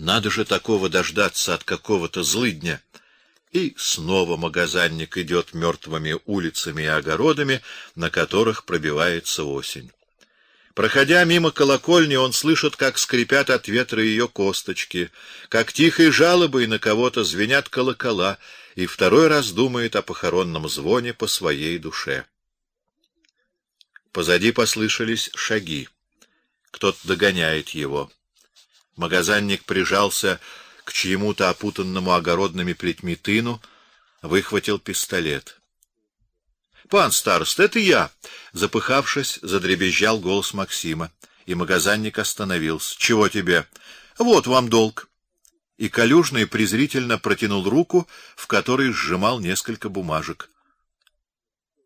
Надо же такого дождаться от какого-то злыдня. И снова магазинник идет мертвыми улицами и огородами, на которых пробивается осень. Проходя мимо колокольни, он слышит, как скрипят от ветра ее косточки, как тихой жалобой на кого-то звенят колокола, и второй раз думает о похоронном звоне по своей душе. Позади послышались шаги. Кто-то догоняет его. Магазинник прижался к чьему-то опутанному огородными плетьми тыну, выхватил пистолет. Пан староста, это я, запыхавшись, задребезжал голос Максима, и магазинник остановился. Чего тебе? Вот вам долг. И Калюжный презрительно протянул руку, в которой сжимал несколько бумажек.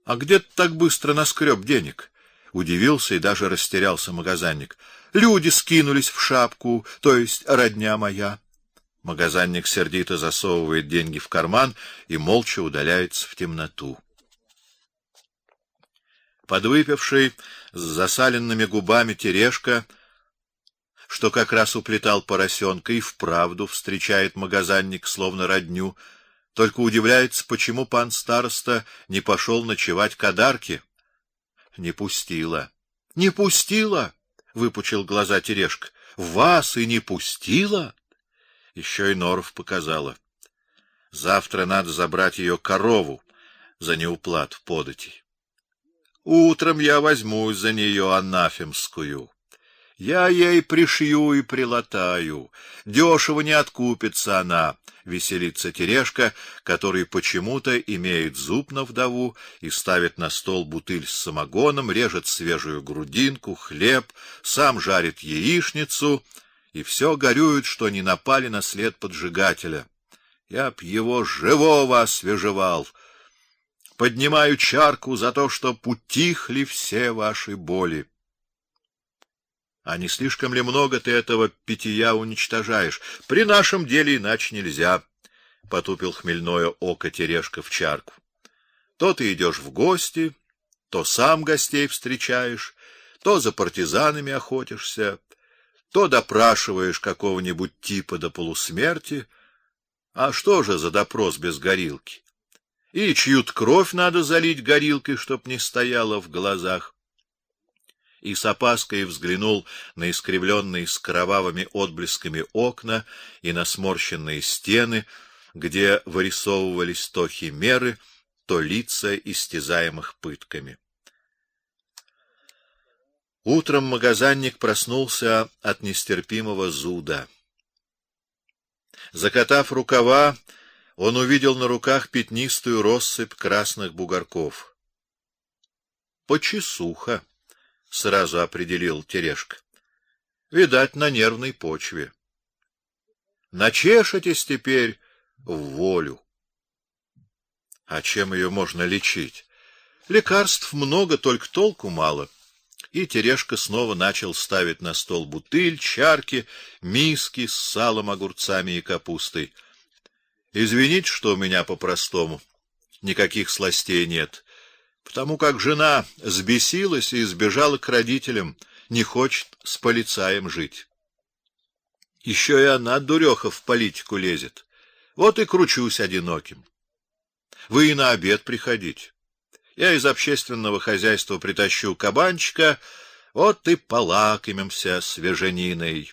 А где ты так быстро наскреб денег? Удивился и даже растерялся магазинник. Люди скинулись в шапку, то есть родня моя. Магазинник сердито засовывает деньги в карман и молча удаляется в темноту. Подвыпивший с засаленными губами Терешка, что как раз уплетал поросенка и вправду встречает магазинник словно родню, только удивляется, почему пан староста не пошел ночевать к Адарке. Не пустила. Не пустила, выпучил глаза Терешка. Вас и не пустила. Еще и Норов показала. Завтра надо забрать ее корову за неуплату податей. Утром я возьмусь за нее анафемскую. Я ей пришью и прилатаю. Дешево не откупится она, веселится Терешка, который почему-то имеет зуб на вдову и ставит на стол бутыль с самогоном, режет свежую грудинку, хлеб, сам жарит яичницу, и все горюет, что не напали на след поджигателя. Я б его живого освежевал. Поднимаю чарку за то, что утихли все ваши боли. А не слишком ли много ты этого питья уничтожаешь? При нашем деле иначе нельзя, потупил хмельное око Терешка в чарку. То ты идешь в гости, то сам гостей встречаешь, то за партизанами охотишься, то допрашиваешь какого-нибудь типа до полусмерти. А что же за допрос без горилки? и чью-то кровь надо залить горилкой, чтоб не стояла в глазах. И с опаской взглянул на искривленные с кровавыми отблесками окна и на сморщенные стены, где вырисовывались то химеры, то лица истязаемых пытками. Утром магазинник проснулся от нестерпимого зуда. Закатав рукава, он увидел на руках пятнистую россыпь красных бугорков. Почесуха, сразу определил Терешка. Видать, на нервной почве. Начешетесь теперь в волю. А чем ее можно лечить? Лекарств много, только толку мало. И Терешка снова начал ставить на стол бутыль, чарки, миски с салом, огурцами и капустой. Извините, что у меня по-простому. Никаких сластей нет, потому как жена сбесилась и сбежала к родителям, не хочет с полицаем жить. Еще и она дуреха в политику лезет. Вот и кручусь одиноким. Вы и на обед приходите. Я из общественного хозяйства притащу кабанчика, вот и полакомимся свежениной.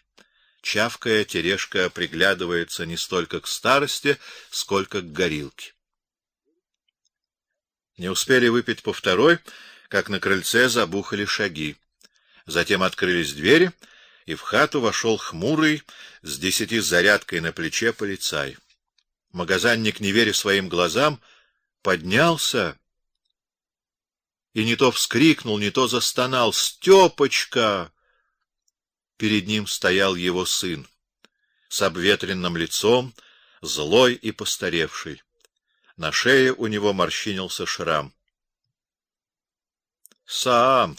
Чавкая, Терешка приглядывается не столько к старости, сколько к горилке. Не успели выпить по второй, как на крыльце забухали шаги. Затем открылись двери, и в хату вошел хмурый с десяти зарядкой на плече полицай. Магазинник, не веря своим глазам, поднялся и не то вскрикнул, не то застонал: "Стёпочка!" Перед ним стоял его сын, с обветренным лицом, злой и постаревший. На шее у него морщинился шрам. Сам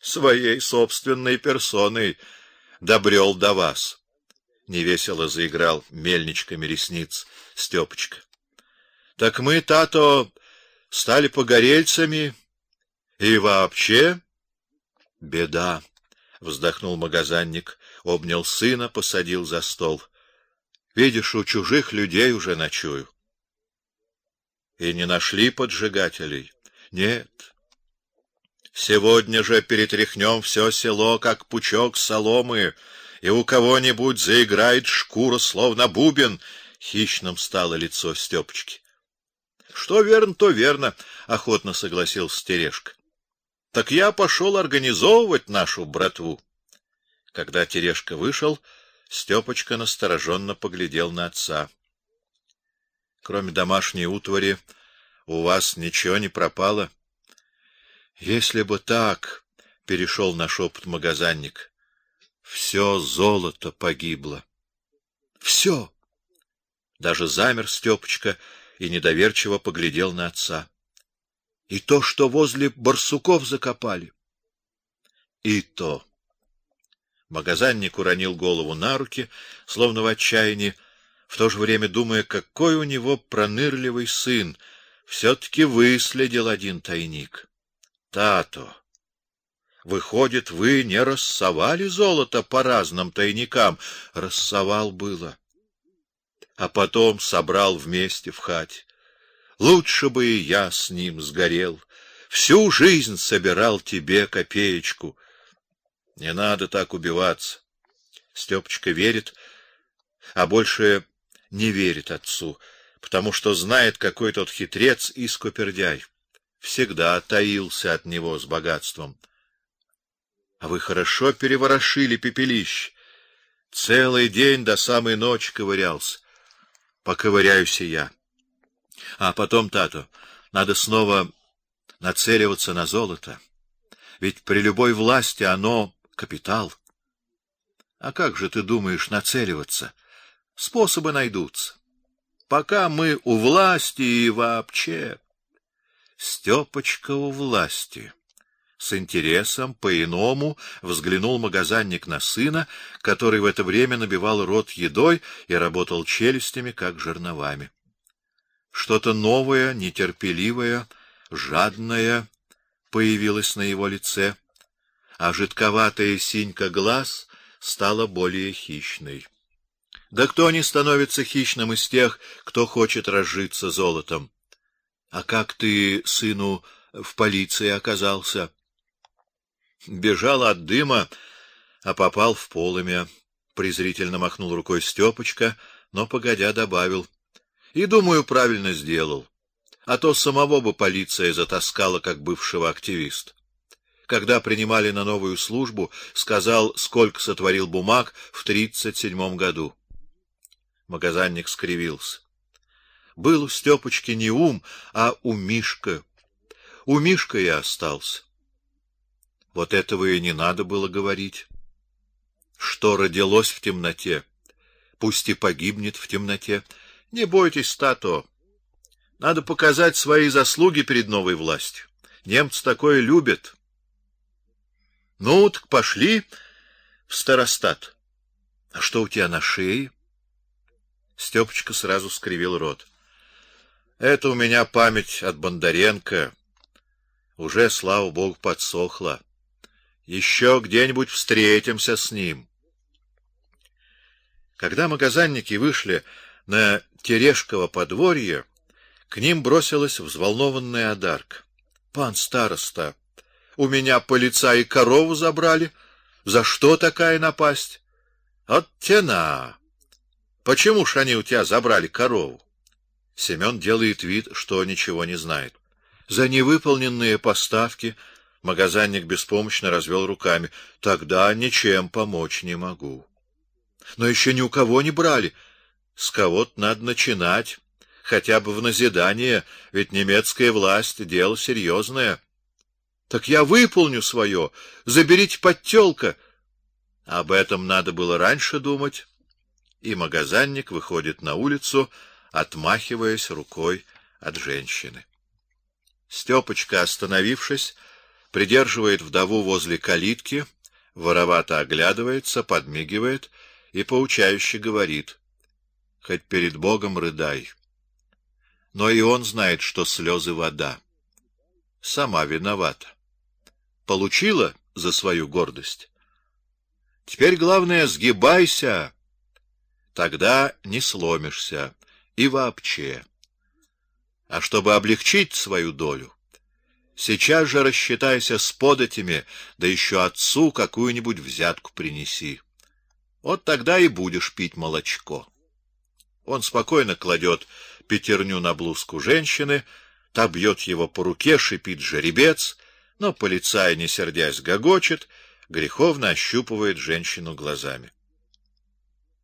своей собственной персоной добрел до вас. Невесело заиграл мельничками ресниц Стёпочка. Так мы тато стали погорельцами и вообще беда вздохнул магазинник, обнял сына, посадил за стол. Видишь, у чужих людей уже ночую. И не нашли поджигателей. Нет. Сегодня же перетряхнем все село, как пучок соломы, и у кого-нибудь заиграет шкура, словно бубен. Хищным стало лицо Стёпочки. Что верно, то верно, охотно согласился Терешка. Так я пошел организовывать нашу братву. Когда Терешка вышел, Стёпочка настороженно поглядел на отца. Кроме домашней утвари, у вас ничего не пропало? Если бы так, перешел на шепот магазинник. Все золото погибло. Все. Даже замер Стёпочка и недоверчиво поглядел на отца. И то, что возле барсуков закопали. И то. Магазинник уронил голову на руки, словно в отчаянии, в то же время думая, какой у него пронырливый сын, все-таки выследил один тайник. Тато, выходит, вы не рассовали золото по разным тайникам? Рассовал было. А потом собрал вместе в хате. Лучше бы и я с ним сгорел. Всю жизнь собирал тебе копеечку. Не надо так убиваться. Стёпочка верит, а больше не верит отцу, потому что знает, какой тот хитрец и скупердяй. Всегда таился от него с богатством. А вы хорошо переворошили пепелище. Целый день до самой ночи ковырялся. Поковыряюсь и я. А потом, тато, надо снова нацеливаться на золото. Ведь при любой власти оно капитал. А как же ты думаешь нацеливаться? Способы найдутся. Пока мы у власти и вообще Стёпочка у власти. С интересом по-иному взглянул магазинник на сына, который в это время набивал рот едой и работал челюстями как жерновами. Что-то новое, нетерпеливое, жадное появилось на его лице а жидковатая синька глаз стала более хищной. Да кто не становится хищным из тех, кто хочет разжиться золотом? А как ты, сыну, в полиции оказался? Бежал от дыма, а попал в полымя. Презрительно махнул рукой Стёпочка, но погодя добавил: "И думаю, правильно сделал. А то самого бы полиция затаскала как бывшего активиста когда принимали на новую службу, сказал, сколько сотворил бумаг в тридцать седьмом году. Магазинник скривился. Был у Стёпочки не ум, а у Мишка. У Мишка и остался. Вот этого и не надо было говорить. Что родилось в темноте, пусть и погибнет в темноте. Не бойтесь, Тато. Надо показать свои заслуги перед новой властью. Немцы такое любят. Ну, так пошли в старостат. А что у тебя на шее? Стёпочка сразу скривил рот. Это у меня память от Бондаренко. Уже, слава богу, подсохла. Еще где-нибудь встретимся с ним. Когда магазинники вышли на Терешково подворье, к ним бросилась взволнованная Адарка. Пан староста, у меня полицаи корову забрали. За что такая напасть? От тена. Почему ж они у тебя забрали корову? Семен делает вид, что ничего не знает. За невыполненные поставки магазинник беспомощно развел руками. Тогда ничем помочь не могу. Но еще ни у кого не брали. С кого-то надо начинать, хотя бы в назидание, ведь немецкая власть дело серьезное. Так я выполню свое. Заберите подтёлка. Об этом надо было раньше думать. И магазинник выходит на улицу, отмахиваясь рукой от женщины. Стёпочка, остановившись, придерживает вдову возле калитки, воровато оглядывается, подмигивает и поучающе говорит: "Хоть перед Богом рыдай". Но и он знает, что слезы вода. Сама виновата получила за свою гордость. Теперь главное сгибайся. Тогда не сломишься и вообще. А чтобы облегчить свою долю, сейчас же рассчитайся с податями, да еще отцу какую-нибудь взятку принеси. Вот тогда и будешь пить молочко. Он спокойно кладет пятерню на блузку женщины, та бьет его по руке, шипит жеребец, но полицай, не сердясь, гогочет, греховно ощупывает женщину глазами.